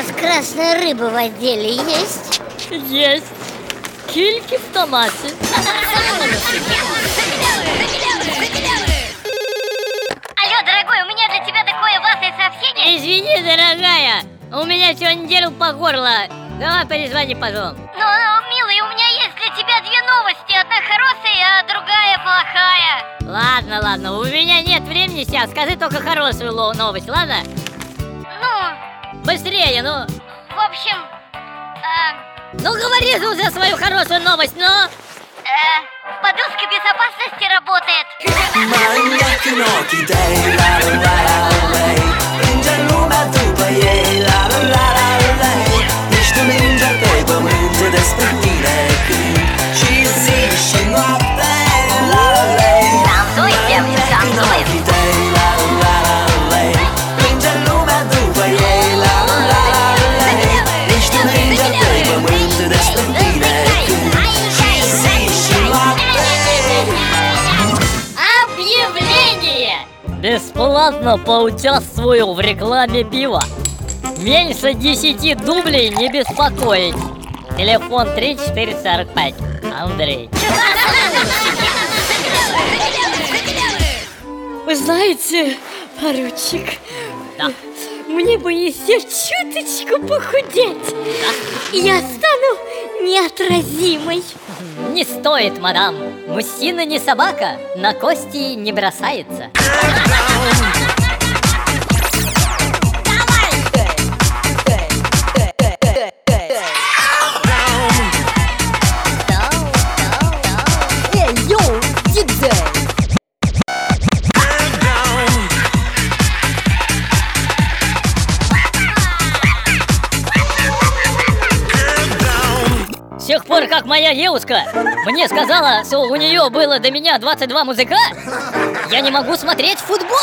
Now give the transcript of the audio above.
Вкусная рыба в отделе есть? Есть. Кильки в томате. Алло, дорогой, у меня для тебя такое важное сообщение. Извини, дорогая, у меня сегодня дел по горло. Давай перезвони потом. Ну, милый, у меня есть для тебя две новости. Одна хорошая, а другая плохая. Ладно, ладно, у меня нет времени сейчас. Скажи только хорошую новость, ладно? Быстрее, ну. в общем, э, Ну говори же уже свою хорошую новость, ну. э, подушка безопасности работает. Бесплатно поучаствую в рекламе пива. Меньше 10 дублей не беспокоить. Телефон 3445. Андрей. Вы знаете, поручик, Да. мне бы еще чуточку похудеть. И я стану неотразимой. Не стоит, мадам. Мужчина не собака, на кости не бросается. С тех пор, как моя девушка мне сказала, что у нее было до меня 22 музыка, я не могу смотреть футбол.